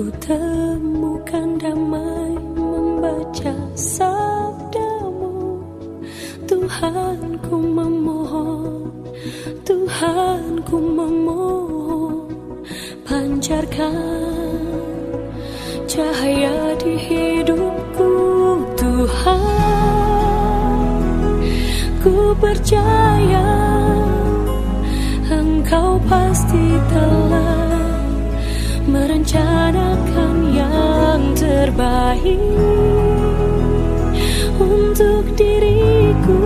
Ku temukan damai membaca sabdamu. Tuhan ku memohon Tuhan ku memohon Pancarkan cahaya di hidupku Tuhan. Ku percaya Engkau pasti telah terbaik untuk diriku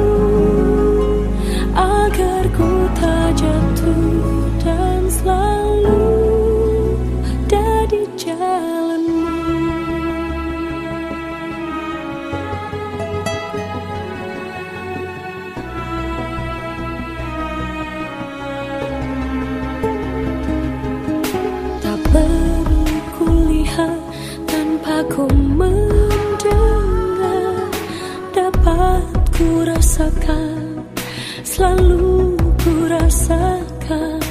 agar ku tak jatuh dan selalu ada di jalanmu. Tak perlu ku dapat ku rasakan Selalu ku rasakan